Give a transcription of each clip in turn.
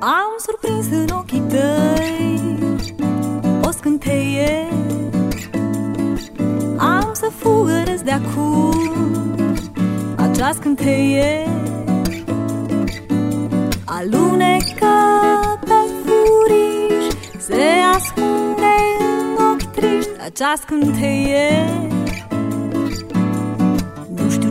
Am surprins în ochii tăi O scânteie. Am să fugăresc de acum Acea scânteie. Alunecă pe furiș Se ascunde în ochi triști Acea scânteie. Nu știu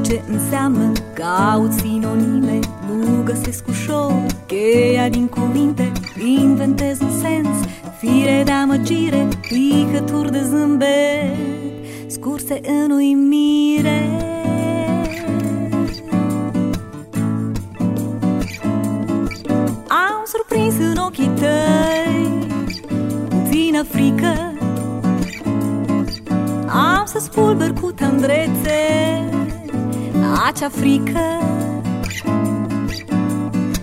ce înseamnă Caut sinonime Nu găsesc ușor Cheia din cuvinte Inventez un sens Fire de amăgire Picături de zâmbet Scurse în uimire. Am surprins în ochii tăi Puțină frică. Am să spulber cu tandrețe Acea frică.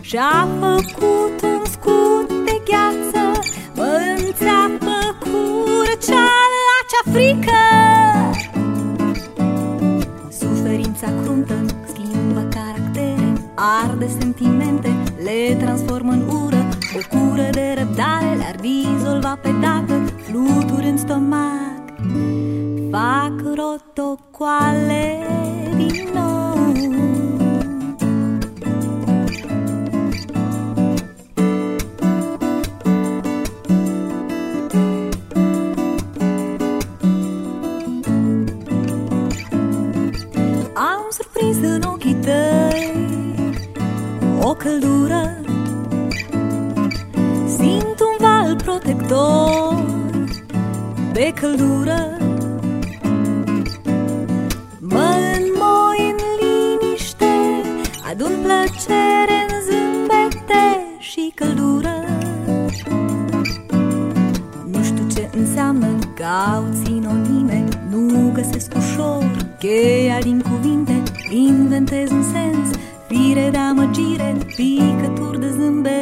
Și-a făcut un scut de gheață Mă înțeapă cu răceală Acea frică. Suferința cruntă schimbă caractere Arde sentimente, le transformă în ură. O cură de răbdare le-ar dizolva pe dată Fluturi în stomac. Fac rotocoale surprins în ochii tăi. O căldură. Simt un val protector De căldură. Mă înmoi în liniște Adun plăcere în zâmbete și căldură. Nu știu ce înseamnă Caut sinonime Nu găsesc ușor Cheia din cuvinte Inventez un sens. Fire de amăgire Picături de zâmbet Scurse în uimire